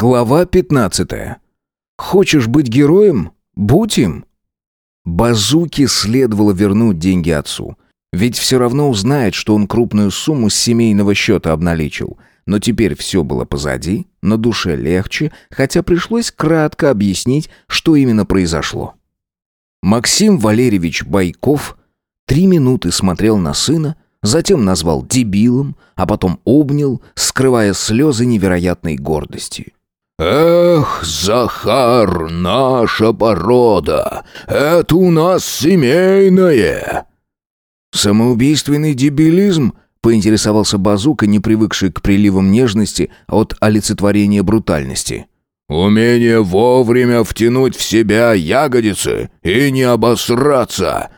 Глава 15. Хочешь быть героем? Будь им. Базуке следовало вернуть деньги отцу. Ведь все равно узнает, что он крупную сумму с семейного счета обналичил. Но теперь все было позади, на душе легче, хотя пришлось кратко объяснить, что именно произошло. Максим Валерьевич Байков три минуты смотрел на сына, затем назвал дебилом, а потом обнял, скрывая слезы невероятной гордости. «Эх, Захар, наша порода! Это у нас семейное!» «Самоубийственный дебилизм?» — поинтересовался Базука, не привыкший к приливам нежности от олицетворения брутальности. «Умение вовремя втянуть в себя ягодицы и не обосраться!»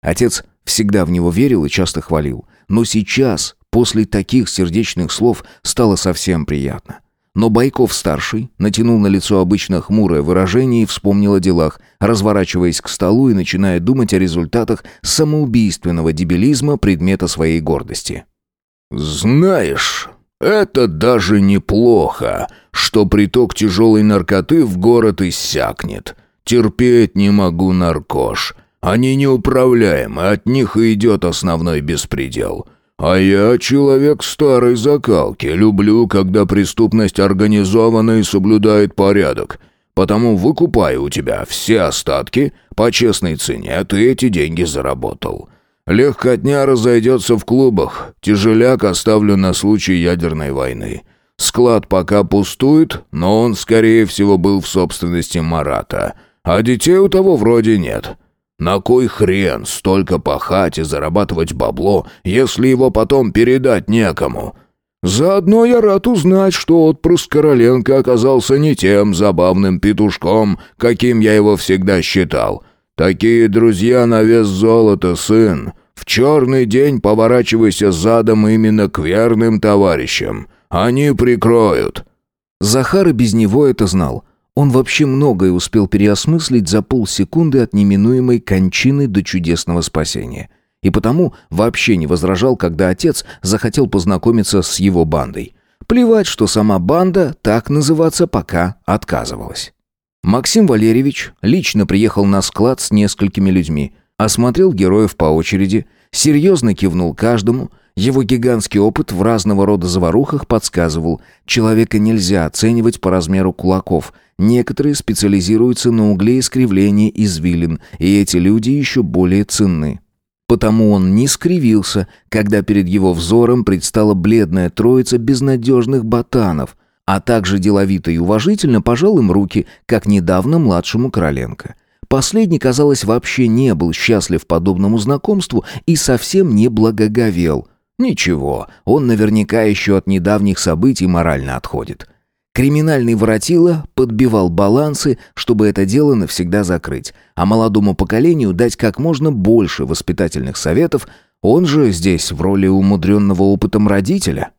Отец всегда в него верил и часто хвалил. Но сейчас, после таких сердечных слов, стало совсем приятно. Но Байков-старший натянул на лицо обычно хмурое выражение и вспомнил о делах, разворачиваясь к столу и начиная думать о результатах самоубийственного дебилизма предмета своей гордости. «Знаешь, это даже неплохо, что приток тяжелой наркоты в город иссякнет. Терпеть не могу наркош. Они неуправляемы, от них и идет основной беспредел». «А я человек старой закалки, люблю, когда преступность организована и соблюдает порядок. Потому выкупаю у тебя все остатки по честной цене, ты эти деньги заработал. Легкотня разойдется в клубах, тяжеляк оставлю на случай ядерной войны. Склад пока пустует, но он, скорее всего, был в собственности Марата, а детей у того вроде нет». На кой хрен столько пахать и зарабатывать бабло, если его потом передать некому? Заодно я рад узнать, что отпрыск Короленко оказался не тем забавным петушком, каким я его всегда считал. Такие друзья на вес золота, сын. В черный день поворачивайся задом именно к верным товарищам. Они прикроют». Захар и без него это знал. Он вообще многое успел переосмыслить за полсекунды от неминуемой кончины до чудесного спасения. И потому вообще не возражал, когда отец захотел познакомиться с его бандой. Плевать, что сама банда так называться пока отказывалась. Максим Валерьевич лично приехал на склад с несколькими людьми, осмотрел героев по очереди, серьезно кивнул каждому – его гигантский опыт в разного рода заварухах подсказывал, человека нельзя оценивать по размеру кулаков. Некоторые специализируются на угле искривления извилин, и эти люди еще более ценны. Потому он не скривился, когда перед его взором предстала бледная троица безнадежных ботанов, а также деловито и уважительно пожал им руки, как недавно младшему Короленко. Последний, казалось, вообще не был счастлив подобному знакомству и совсем не благоговел – Ничего, он наверняка еще от недавних событий морально отходит. Криминальный воротило подбивал балансы, чтобы это дело навсегда закрыть, а молодому поколению дать как можно больше воспитательных советов, он же здесь в роли умудренного опытом родителя.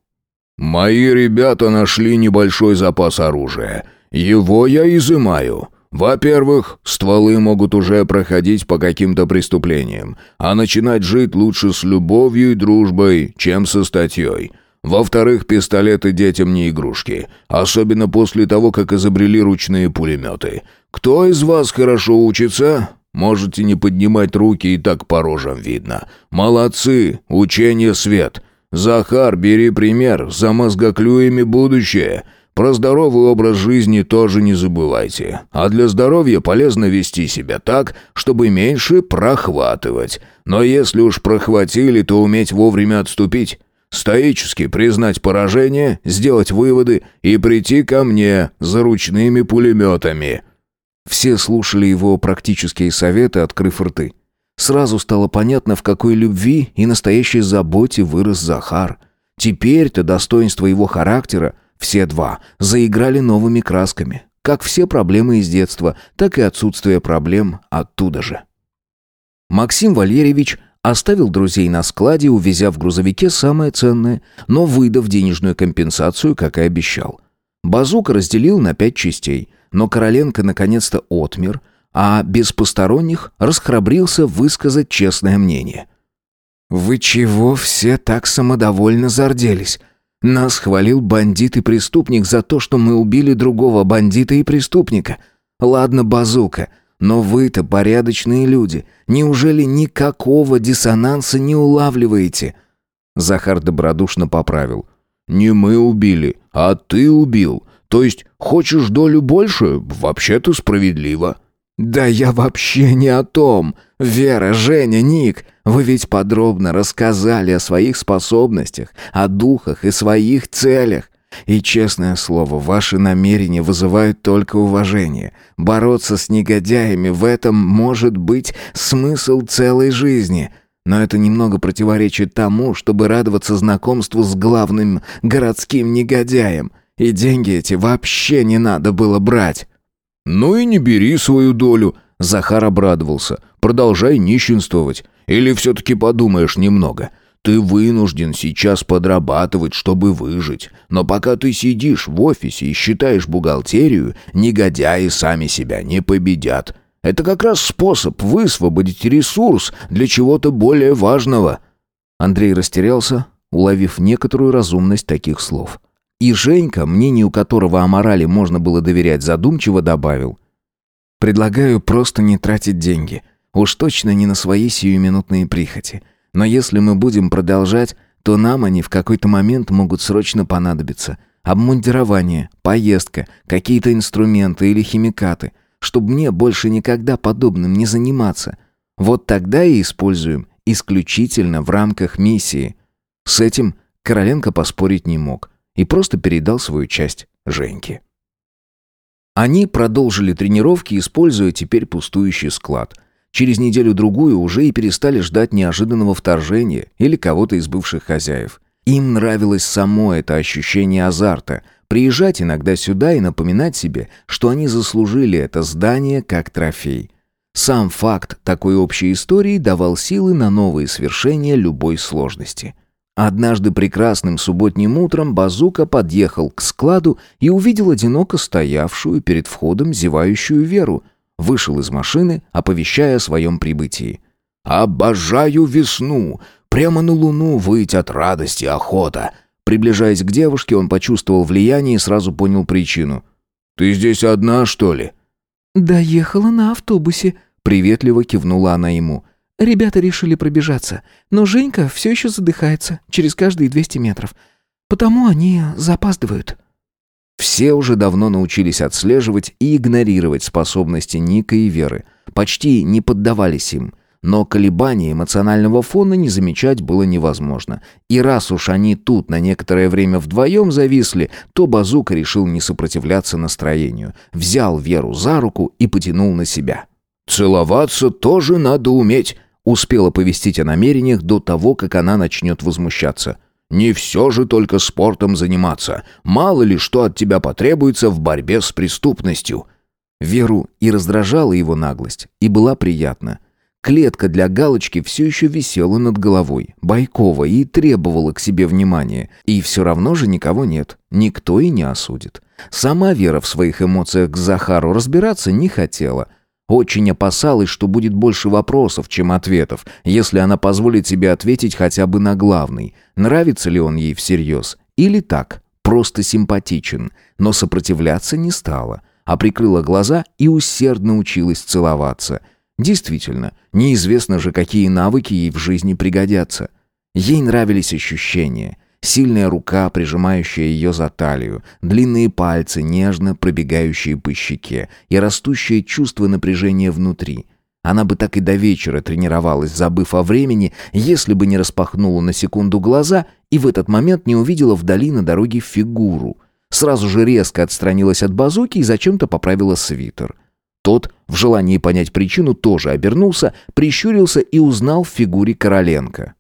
«Мои ребята нашли небольшой запас оружия. Его я изымаю. Во-первых, стволы могут уже проходить по каким-то преступлениям, а начинать жить лучше с любовью и дружбой, чем со статьей. Во-вторых, пистолеты детям не игрушки, особенно после того, как изобрели ручные пулеметы. Кто из вас хорошо учится? Можете не поднимать руки, и так по рожам видно. Молодцы, учение свет. Захар, бери пример, за мозгоклюями будущее. Про здоровый образ жизни тоже не забывайте. А для здоровья полезно вести себя так, чтобы меньше прохватывать. Но если уж прохватили, то уметь вовремя отступить. Стоически признать поражение, сделать выводы и прийти ко мне за ручными пулеметами». Все слушали его практические советы, открыв рты. Сразу стало понятно, в какой любви и настоящей заботе вырос Захар. Теперь-то достоинство его характера все два заиграли новыми красками. Как все проблемы из детства, так и отсутствие проблем оттуда же. Максим Валерьевич оставил друзей на складе, увезя в грузовике самое ценное, но выдав денежную компенсацию, как и обещал. Базука разделил на пять частей, но Короленко наконец-то отмер, а без посторонних расхрабрился высказать честное мнение. «Вы чего все так самодовольно зарделись?» Нас хвалил бандит и преступник за то, что мы убили другого бандита и преступника. Ладно, базука, но вы-то порядочные люди. Неужели никакого диссонанса не улавливаете?» Захар добродушно поправил. «Не мы убили, а ты убил. То есть хочешь долю больше? Вообще-то справедливо». «Да я вообще не о том. Вера, Женя, Ник, вы ведь подробно рассказали о своих способностях, о духах и своих целях. И, честное слово, ваши намерения вызывают только уважение. Бороться с негодяями в этом может быть смысл целой жизни». Но это немного противоречит тому, чтобы радоваться знакомству с главным городским негодяем. И деньги эти вообще не надо было брать. «Ну и не бери свою долю», — Захар обрадовался. «Продолжай нищенствовать. Или все-таки подумаешь немного. Ты вынужден сейчас подрабатывать, чтобы выжить. Но пока ты сидишь в офисе и считаешь бухгалтерию, негодяи сами себя не победят. Это как раз способ высвободить ресурс для чего-то более важного». Андрей растерялся, уловив некоторую разумность таких слов. И Женька, мнению которого о морали можно было доверять, задумчиво добавил. «Предлагаю просто не тратить деньги. Уж точно не на свои сиюминутные прихоти. Но если мы будем продолжать, то нам они в какой-то момент могут срочно понадобиться. Обмундирование, поездка, какие-то инструменты или химикаты, чтобы мне больше никогда подобным не заниматься. Вот тогда и используем исключительно в рамках миссии». С этим Короленко поспорить не мог и просто передал свою часть Женьке. Они продолжили тренировки, используя теперь пустующий склад. Через неделю-другую уже и перестали ждать неожиданного вторжения или кого-то из бывших хозяев. Им нравилось само это ощущение азарта, приезжать иногда сюда и напоминать себе, что они заслужили это здание как трофей. Сам факт такой общей истории давал силы на новые свершения любой сложности – Однажды прекрасным субботним утром Базука подъехал к складу и увидел одиноко стоявшую перед входом зевающую Веру. Вышел из машины, оповещая о своем прибытии. «Обожаю весну! Прямо на луну выть от радости охота!» Приближаясь к девушке, он почувствовал влияние и сразу понял причину. «Ты здесь одна, что ли?» «Доехала на автобусе», — приветливо кивнула она ему. Ребята решили пробежаться, но Женька все еще задыхается через каждые 200 метров. Потому они запаздывают. Все уже давно научились отслеживать и игнорировать способности Ника и Веры. Почти не поддавались им. Но колебания эмоционального фона не замечать было невозможно. И раз уж они тут на некоторое время вдвоем зависли, то Базука решил не сопротивляться настроению. Взял Веру за руку и потянул на себя. «Целоваться тоже надо уметь», Успел оповестить о намерениях до того, как она начнет возмущаться. «Не все же только спортом заниматься. Мало ли что от тебя потребуется в борьбе с преступностью». Веру и раздражала его наглость, и была приятна. Клетка для галочки все еще висела над головой, Байкова, и требовала к себе внимания. И все равно же никого нет, никто и не осудит. Сама Вера в своих эмоциях к Захару разбираться не хотела – очень опасалась, что будет больше вопросов, чем ответов, если она позволит себе ответить хотя бы на главный. Нравится ли он ей всерьез? Или так, просто симпатичен. Но сопротивляться не стала, а прикрыла глаза и усердно училась целоваться. Действительно, неизвестно же, какие навыки ей в жизни пригодятся. Ей нравились ощущения – Сильная рука, прижимающая ее за талию, длинные пальцы, нежно пробегающие по щеке и растущее чувство напряжения внутри. Она бы так и до вечера тренировалась, забыв о времени, если бы не распахнула на секунду глаза и в этот момент не увидела вдали на дороге фигуру. Сразу же резко отстранилась от базуки и зачем-то поправила свитер. Тот, в желании понять причину, тоже обернулся, прищурился и узнал в фигуре Короленко.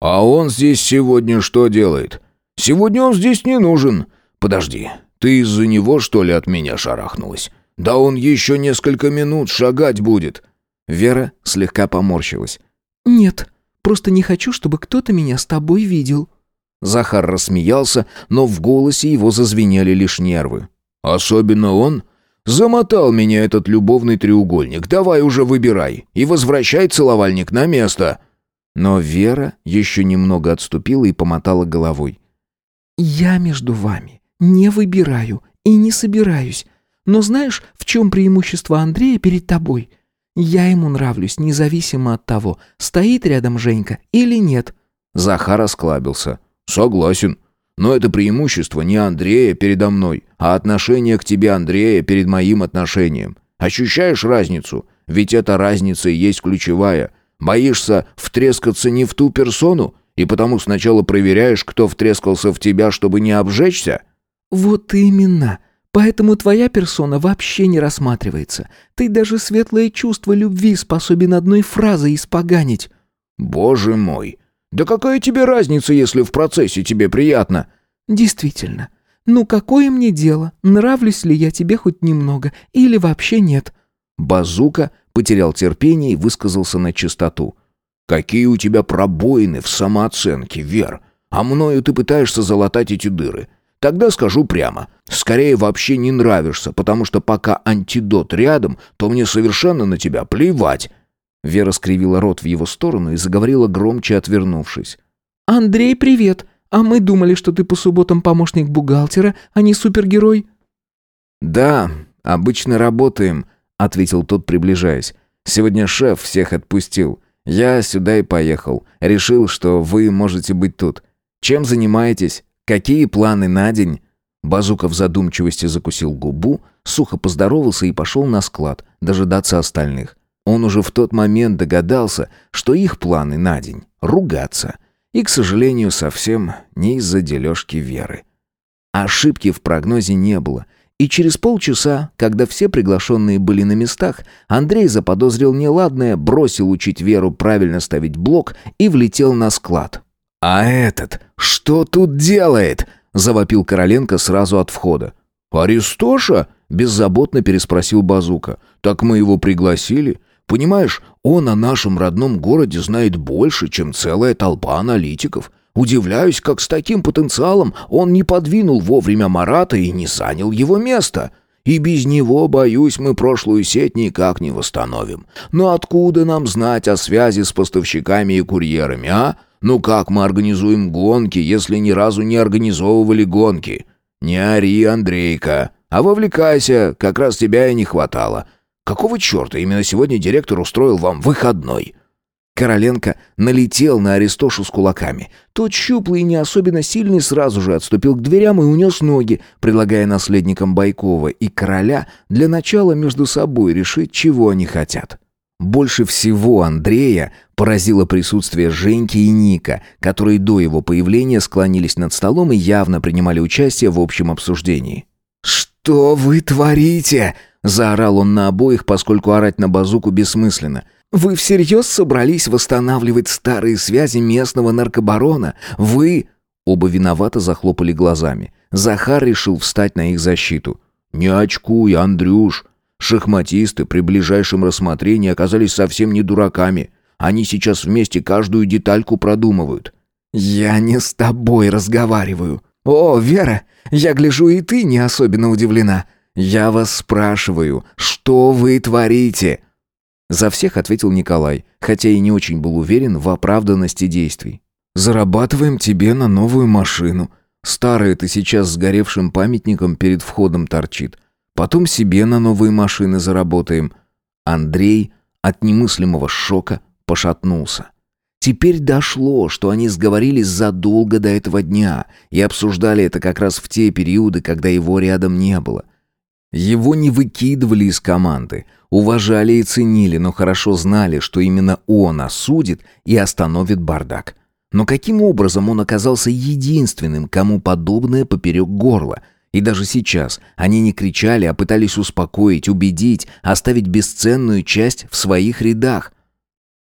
«А он здесь сегодня что делает? Сегодня он здесь не нужен. Подожди, ты из-за него, что ли, от меня шарахнулась? Да он еще несколько минут шагать будет». Вера слегка поморщилась. «Нет, просто не хочу, чтобы кто-то меня с тобой видел». Захар рассмеялся, но в голосе его зазвенели лишь нервы. «Особенно он? Замотал меня этот любовный треугольник. Давай уже выбирай и возвращай целовальник на место». Но Вера еще немного отступила и помотала головой. Я между вами не выбираю и не собираюсь. Но знаешь, в чем преимущество Андрея перед тобой? Я ему нравлюсь, независимо от того, стоит рядом Женька или нет». Захар осклабился. «Согласен. Но это преимущество не Андрея передо мной, а отношение к тебе Андрея перед моим отношением. Ощущаешь разницу? Ведь эта разница и есть ключевая. Боишься втрескаться не в ту персону, и потому сначала проверяешь, кто втрескался в тебя, чтобы не обжечься?» «Вот именно. Поэтому твоя персона вообще не рассматривается. Ты даже светлое чувство любви способен одной фразой испоганить». «Боже мой! Да какая тебе разница, если в процессе тебе приятно?» «Действительно. Ну какое мне дело, нравлюсь ли я тебе хоть немного или вообще нет?» Базука потерял терпение и высказался на чистоту. «Какие у тебя пробоины в самооценке, Вер! А мною ты пытаешься залатать эти дыры. Тогда скажу прямо. Скорее вообще не нравишься, потому что пока антидот рядом, то мне совершенно на тебя плевать. Вера скривила рот в его сторону и заговорила громче, отвернувшись. «Андрей, привет! А мы думали, что ты по субботам помощник бухгалтера, а не супергерой». «Да, обычно работаем», — ответил тот, приближаясь. «Сегодня шеф всех отпустил. Я сюда и поехал. Решил, что вы можете быть тут. Чем занимаетесь? Какие планы на день?» Базука в задумчивости закусил губу, сухо поздоровался и пошел на склад, дожидаться остальных. Он уже в тот момент догадался, что их планы на день — ругаться. И, к сожалению, совсем не из-за дележки Веры. Ошибки в прогнозе не было. И через полчаса, когда все приглашенные были на местах, Андрей заподозрил неладное, бросил учить Веру правильно ставить блок и влетел на склад. «А этот что тут делает?» — завопил Короленко сразу от входа. «Аристоша?» — беззаботно переспросил Базука. «Так мы его пригласили. Понимаешь, он о нашем родном городе знает больше, чем целая толпа аналитиков. Удивляюсь, как с таким потенциалом он не подвинул вовремя Марата и не занял его место. И без него, боюсь, мы прошлую сеть никак не восстановим. Но откуда нам знать о связи с поставщиками и курьерами, а? Ну как мы организуем гонки, если ни разу не организовывали гонки? Не ори, Андрейка, а вовлекайся, как раз тебя и не хватало. Какого черта именно сегодня директор устроил вам выходной?» Короленко налетел на Аристошу с кулаками. Тот щуплый и не особенно сильный сразу же отступил к дверям и унес ноги, предлагая наследникам Байкова и короля для начала между собой решить, чего они хотят. Больше всего Андрея поразило присутствие Женьки и Ника, которые до его появления склонились над столом и явно принимали участие в общем обсуждении. «Что вы творите?» Заорал он на обоих, поскольку орать на базуку бессмысленно. «Вы всерьез собрались восстанавливать старые связи местного наркобарона? Вы...» Оба виновато захлопали глазами. Захар решил встать на их защиту. «Не очкуй, Андрюш. Шахматисты при ближайшем рассмотрении оказались совсем не дураками. Они сейчас вместе каждую детальку продумывают». «Я не с тобой разговариваю. О, Вера, я гляжу, и ты не особенно удивлена. «Я вас спрашиваю, что вы творите?» За всех ответил Николай, хотя и не очень был уверен в оправданности действий. «Зарабатываем тебе на новую машину. Старая-то сейчас сгоревшим памятником перед входом торчит. Потом себе на новые машины заработаем». Андрей от немыслимого шока пошатнулся. Теперь дошло, что они сговорились задолго до этого дня и обсуждали это как раз в те периоды, когда его рядом не было. Его не выкидывали из команды, уважали и ценили, но хорошо знали, что именно он осудит и остановит бардак. Но каким образом он оказался единственным, кому подобное поперек горла? И даже сейчас они не кричали, а пытались успокоить, убедить, оставить бесценную часть в своих рядах.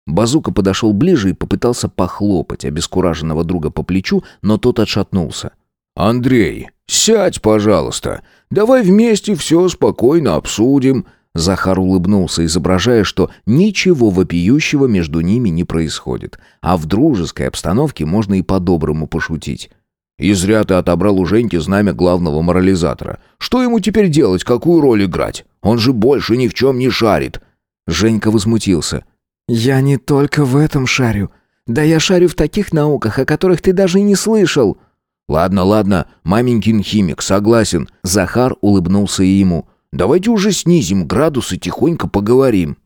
Базука подошел ближе и попытался похлопать обескураженного друга по плечу, но тот отшатнулся. «Андрей, сядь, пожалуйста. Давай вместе все спокойно обсудим». Захар улыбнулся, изображая, что ничего вопиющего между ними не происходит, а в дружеской обстановке можно и по-доброму пошутить. «И зря ты отобрал у Женьки знамя главного морализатора. Что ему теперь делать, какую роль играть? Он же больше ни в чем не шарит». Женька возмутился. «Я не только в этом шарю. Да я шарю в таких науках, о которых ты даже и не слышал». «Ладно, ладно, маменькин химик, согласен». Захар улыбнулся и ему. «Давайте уже снизим градус и тихонько поговорим».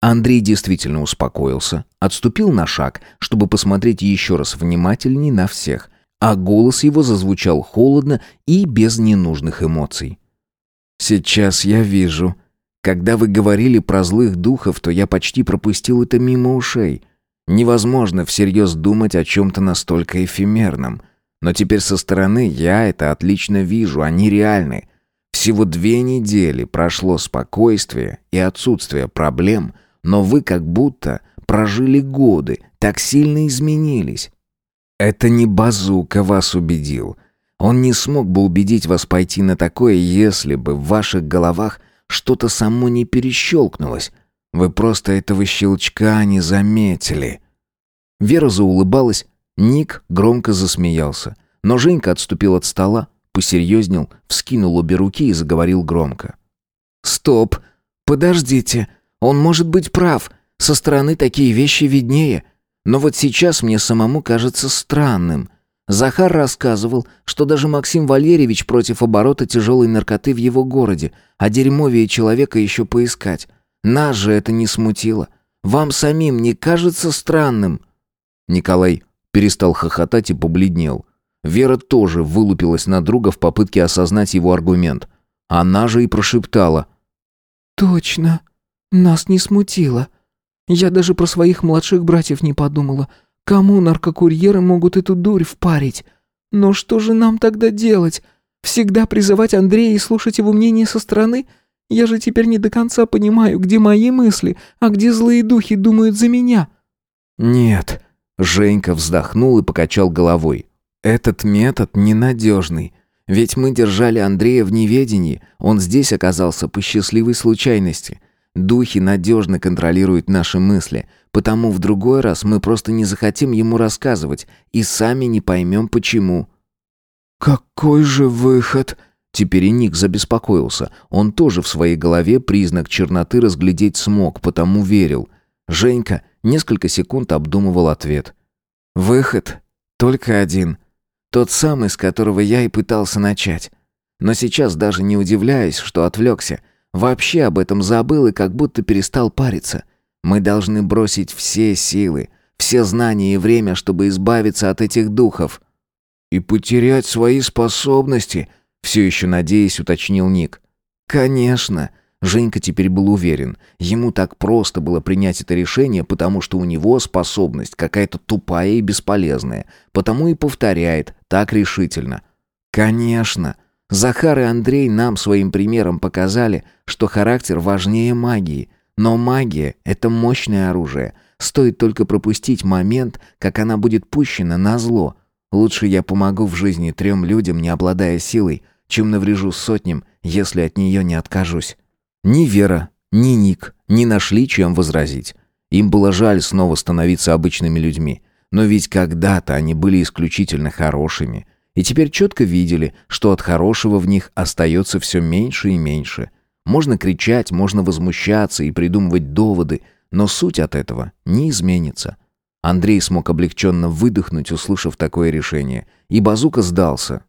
Андрей действительно успокоился, отступил на шаг, чтобы посмотреть еще раз внимательней на всех, а голос его зазвучал холодно и без ненужных эмоций. «Сейчас я вижу. Когда вы говорили про злых духов, то я почти пропустил это мимо ушей. Невозможно всерьез думать о чем-то настолько эфемерном. Но теперь со стороны я это отлично вижу, они реальны. Всего две недели прошло спокойствие и отсутствие проблем, но вы как будто прожили годы, так сильно изменились. Это не Базука вас убедил. Он не смог бы убедить вас пойти на такое, если бы в ваших головах что-то само не перещелкнулось. Вы просто этого щелчка не заметили. Вера заулыбалась, Ник громко засмеялся. Но Женька отступил от стола, посерьезнел, вскинул обе руки и заговорил громко. «Стоп! Подождите! Он может быть прав. Со стороны такие вещи виднее. Но вот сейчас мне самому кажется странным. Захар рассказывал, что даже Максим Валерьевич против оборота тяжелой наркоты в его городе, а дерьмовее человека еще поискать. Нас же это не смутило. Вам самим не кажется странным?» Николай перестал хохотать и побледнел. Вера тоже вылупилась на друга в попытке осознать его аргумент. Она же и прошептала. «Точно. Нас не смутило. Я даже про своих младших братьев не подумала. Кому наркокурьеры могут эту дурь впарить? Но что же нам тогда делать? Всегда призывать Андрея и слушать его мнение со стороны? Я же теперь не до конца понимаю, где мои мысли, а где злые духи думают за меня». «Нет», Женька вздохнул и покачал головой. «Этот метод ненадежный. Ведь мы держали Андрея в неведении, он здесь оказался по счастливой случайности. Духи надежно контролируют наши мысли, потому в другой раз мы просто не захотим ему рассказывать и сами не поймем почему». «Какой же выход?» Теперь и Ник забеспокоился. Он тоже в своей голове признак черноты разглядеть смог, потому верил. Женька несколько секунд обдумывал ответ. «Выход только один. Тот самый, с которого я и пытался начать. Но сейчас даже не удивляюсь, что отвлекся. Вообще об этом забыл и как будто перестал париться. Мы должны бросить все силы, все знания и время, чтобы избавиться от этих духов». «И потерять свои способности», — все еще надеясь, уточнил Ник. «Конечно. Женька теперь был уверен. Ему так просто было принять это решение, потому что у него способность какая-то тупая и бесполезная. Потому и повторяет так решительно. Конечно. Захар и Андрей нам своим примером показали, что характер важнее магии. Но магия — это мощное оружие. Стоит только пропустить момент, как она будет пущена на зло. Лучше я помогу в жизни трем людям, не обладая силой, чем наврежу сотням, если от нее не откажусь. Ни Вера, ни Ник не нашли, чем возразить. Им было жаль снова становиться обычными людьми. Но ведь когда-то они были исключительно хорошими. И теперь четко видели, что от хорошего в них остается все меньше и меньше. Можно кричать, можно возмущаться и придумывать доводы, но суть от этого не изменится. Андрей смог облегченно выдохнуть, услышав такое решение, и Базука сдался.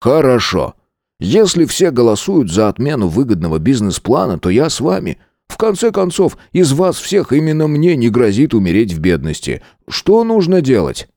«Хорошо. Если все голосуют за отмену выгодного бизнес-плана, то я с вами. В конце концов, из вас всех именно мне не грозит умереть в бедности. Что нужно делать?»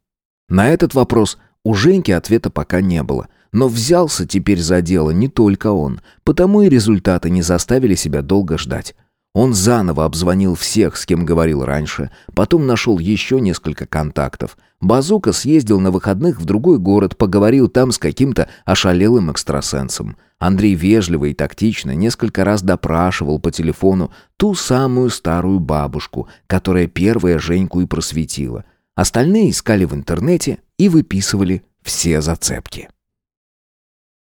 На этот вопрос у Женьки ответа пока не было. Но взялся теперь за дело не только он, потому и результаты не заставили себя долго ждать. Он заново обзвонил всех, с кем говорил раньше, потом нашел еще несколько контактов. Базука съездил на выходных в другой город, поговорил там с каким-то ошалелым экстрасенсом. Андрей вежливо и тактично несколько раз допрашивал по телефону ту самую старую бабушку, которая первая Женьку и просветила. Остальные искали в интернете и выписывали все зацепки.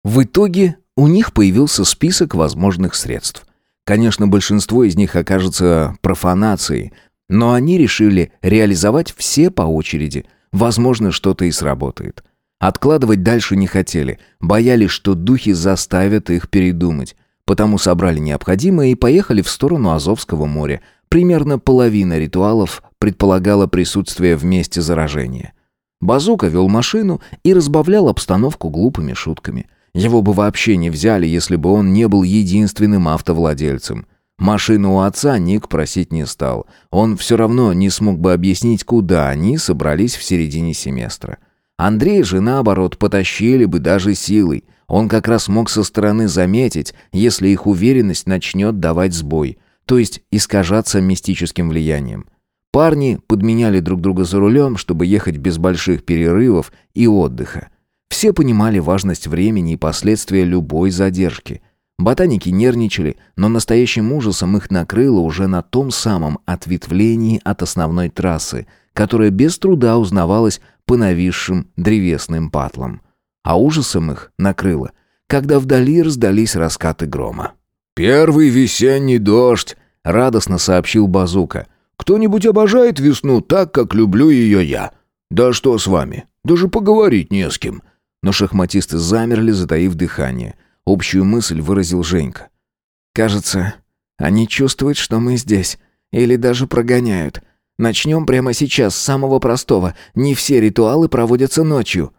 В итоге у них появился список возможных средств. Конечно, большинство из них окажется профанацией, но они решили реализовать все по очереди. Возможно, что-то и сработает. Откладывать дальше не хотели, боялись, что духи заставят их передумать. Потому собрали необходимое и поехали в сторону Азовского моря. Примерно половина ритуалов предполагала присутствие в месте заражения. Базука вел машину и разбавлял обстановку глупыми шутками. Его бы вообще не взяли, если бы он не был единственным автовладельцем. Машину у отца Ник просить не стал. Он все равно не смог бы объяснить, куда они собрались в середине семестра. Андрей же, наоборот, потащили бы даже силой. Он как раз мог со стороны заметить, если их уверенность начнет давать сбой, то есть искажаться мистическим влиянием. Парни подменяли друг друга за рулем, чтобы ехать без больших перерывов и отдыха. Все понимали важность времени и последствия любой задержки – Ботаники нервничали, но настоящим ужасом их накрыло уже на том самом ответвлении от основной трассы, которая без труда узнавалась по нависшим древесным патлам. А ужасом их накрыло, когда вдали раздались раскаты грома. «Первый весенний дождь!» — радостно сообщил Базука. «Кто-нибудь обожает весну так, как люблю ее я? Да что с вами? Даже поговорить не с кем». Но шахматисты замерли, затаив дыхание — Общую мысль выразил Женька. «Кажется, они чувствуют, что мы здесь. Или даже прогоняют. Начнем прямо сейчас с самого простого. Не все ритуалы проводятся ночью».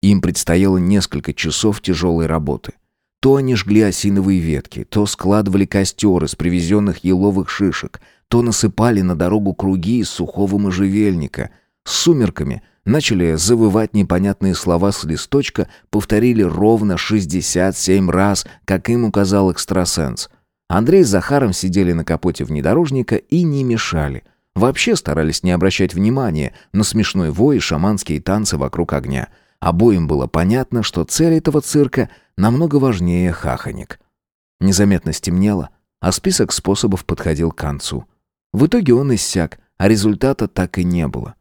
Им предстояло несколько часов тяжелой работы. То они жгли осиновые ветки, то складывали костер из привезенных еловых шишек, то насыпали на дорогу круги из сухого можжевельника. С сумерками – Начали завывать непонятные слова с листочка, повторили ровно 67 раз, как им указал экстрасенс. Андрей с Захаром сидели на капоте внедорожника и не мешали. Вообще старались не обращать внимания на смешной вой и шаманские танцы вокруг огня. Обоим было понятно, что цель этого цирка намного важнее хаханек. Незаметно стемнело, а список способов подходил к концу. В итоге он иссяк, а результата так и не было.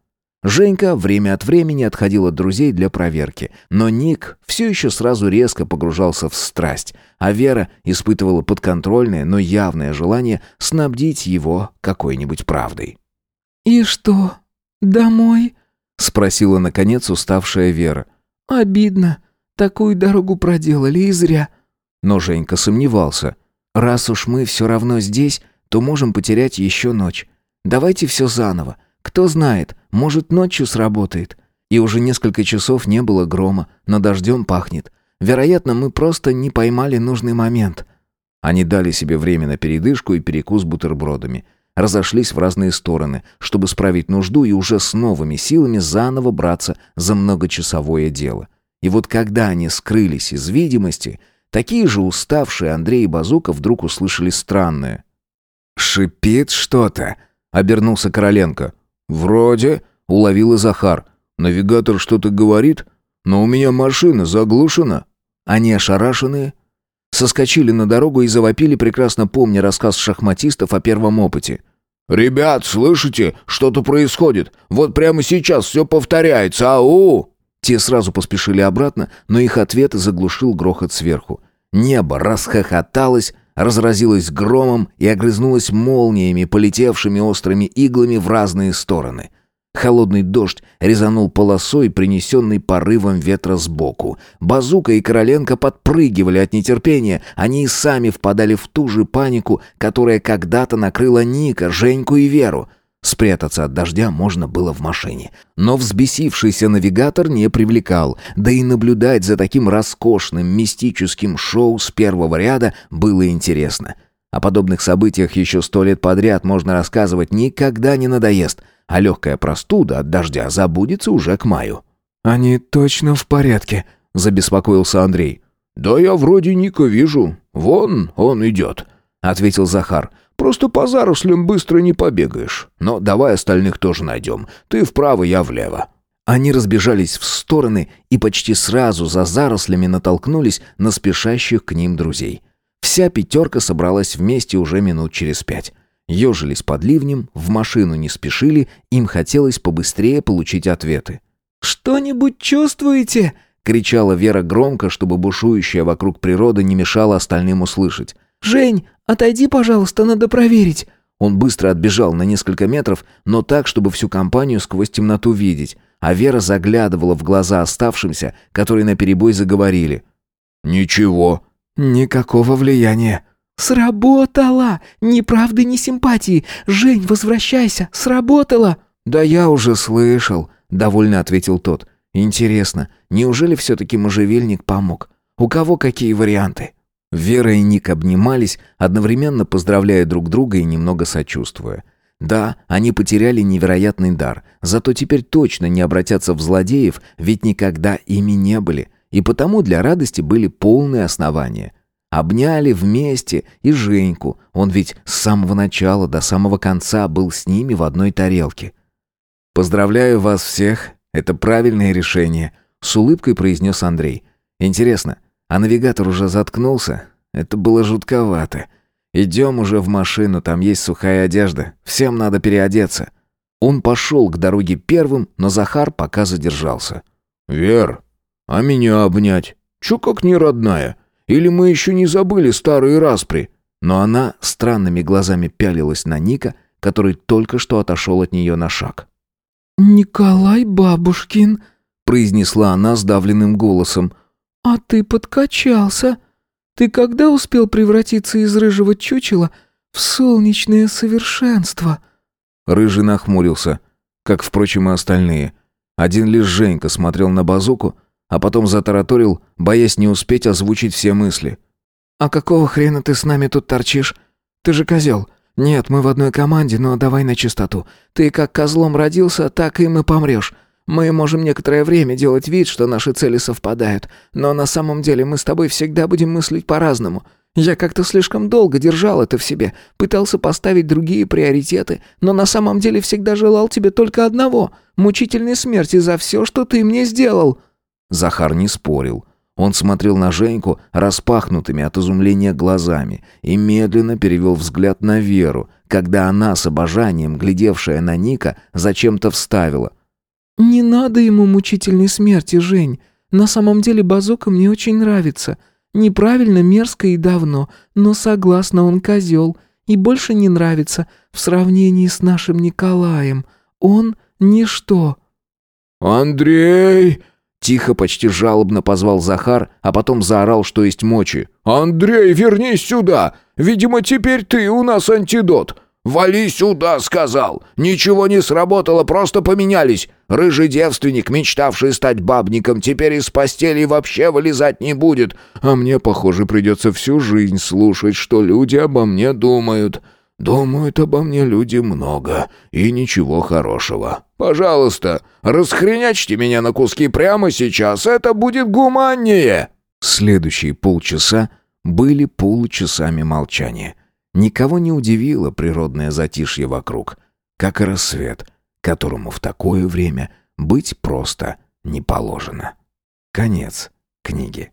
Женька время от времени отходил от друзей для проверки, но Ник все еще сразу резко погружался в страсть, а Вера испытывала подконтрольное, но явное желание снабдить его какой-нибудь правдой. «И что, домой?» — спросила, наконец, уставшая Вера. «Обидно. Такую дорогу проделали и зря». Но Женька сомневался. «Раз уж мы все равно здесь, то можем потерять еще ночь. Давайте все заново. Кто знает, может, ночью сработает. И уже несколько часов не было грома, но дождем пахнет. Вероятно, мы просто не поймали нужный момент. Они дали себе время на передышку и перекус бутербродами. Разошлись в разные стороны, чтобы справить нужду и уже с новыми силами заново браться за многочасовое дело. И вот когда они скрылись из видимости, такие же уставшие Андрей и Базука вдруг услышали странное. «Шипит что-то», — обернулся Короленко. «Вроде», — уловил и Захар. «Навигатор что-то говорит, но у меня машина заглушена». Они ошарашенные, соскочили на дорогу и завопили, прекрасно помня рассказ шахматистов о первом опыте. «Ребят, слышите? Что-то происходит. Вот прямо сейчас все повторяется. Ау!» Те сразу поспешили обратно, но их ответ заглушил грохот сверху. Небо расхохоталось, разразилась громом и огрызнулась молниями, полетевшими острыми иглами в разные стороны. Холодный дождь резанул полосой, принесенный порывом ветра сбоку. Базука и Короленко подпрыгивали от нетерпения. Они и сами впадали в ту же панику, которая когда-то накрыла Ника, Женьку и Веру — Спрятаться от дождя можно было в машине. Но взбесившийся навигатор не привлекал, да и наблюдать за таким роскошным мистическим шоу с первого ряда было интересно. О подобных событиях еще сто лет подряд можно рассказывать, никогда не надоест, а легкая простуда от дождя забудется уже к маю. «Они точно в порядке», — забеспокоился Андрей. «Да я вроде Ника вижу. Вон он идет», — ответил Захар. Просто по зарослям быстро не побегаешь. Но давай остальных тоже найдем. Ты вправо, я влево». Они разбежались в стороны и почти сразу за зарослями натолкнулись на спешащих к ним друзей. Вся пятерка собралась вместе уже минут через пять. Ежились под ливнем, в машину не спешили, им хотелось побыстрее получить ответы. «Что-нибудь чувствуете?» — кричала Вера громко, чтобы бушующая вокруг природа не мешала остальным услышать. «Жень, отойди, пожалуйста, надо проверить». Он быстро отбежал на несколько метров, но так, чтобы всю компанию сквозь темноту видеть, а Вера заглядывала в глаза оставшимся, которые наперебой заговорили. «Ничего». «Никакого влияния». «Сработало! Ни правды, ни симпатии! Жень, возвращайся! Сработало!» «Да я уже слышал», довольно ответил тот. Интересно, неужели все-таки можжевельник помог? У кого какие варианты? Вера и Ник обнимались, одновременно поздравляя друг друга и немного сочувствуя. Да, они потеряли невероятный дар, зато теперь точно не обратятся в злодеев, ведь никогда ими не были, и потому для радости были полные основания. Обняли вместе и Женьку, он ведь с самого начала до самого конца был с ними в одной тарелке. «Поздравляю вас всех, это правильное решение», — с улыбкой произнес Андрей. «Интересно, а навигатор уже заткнулся? Это было жутковато. Идем уже в машину, там есть сухая одежда. Всем надо переодеться». Он пошел к дороге первым, но Захар пока задержался. «Вер, а меня обнять? Чё как не родная? Или мы еще не забыли старые распри?» Но она странными глазами пялилась на Ника, который только что отошел от нее на шаг. «Николай Бабушкин», — произнесла она сдавленным голосом, — «а ты подкачался. Ты когда успел превратиться из рыжего чучела в солнечное совершенство?» Рыжий нахмурился, как, впрочем, и остальные. Один лишь Женька смотрел на базуку, а потом затараторил, боясь не успеть озвучить все мысли. «А какого хрена ты с нами тут торчишь? Ты же козел. Нет, мы в одной команде, но давай на чистоту. Ты как козлом родился, так и мы помрешь. Мы можем некоторое время делать вид, что наши цели совпадают, но на самом деле мы с тобой всегда будем мыслить по-разному. Я как-то слишком долго держал это в себе, пытался поставить другие приоритеты, но на самом деле всегда желал тебе только одного — мучительной смерти за все, что ты мне сделал». Захар не спорил. Он смотрел на Женьку распахнутыми от изумления глазами и медленно перевел взгляд на Веру, когда она с обожанием, глядевшая на Ника, зачем-то вставила — «Не надо ему мучительной смерти, Жень. На самом деле базука мне очень нравится. Неправильно, мерзко и давно, но согласна, он козел. И больше не нравится в сравнении с нашим Николаем. Он ничто». «Андрей!» Тихо, почти жалобно позвал Захар, а потом заорал, что есть мочи. «Андрей, вернись сюда! Видимо, теперь ты у нас антидот. «Вали сюда!» — сказал. «Ничего не сработало, просто поменялись. Рыжий девственник, мечтавший стать бабником, теперь из постели вообще вылезать не будет. А мне, похоже, придется всю жизнь слушать, что люди обо мне думают. Думают обо мне люди много, и ничего хорошего. Пожалуйста, расхренячьте меня на куски прямо сейчас, это будет гуманнее!» Следующие полчаса были полчасами молчания. Никого не удивило природное затишье вокруг, как и рассвет, которому в такое время быть просто не положено. Конец книги.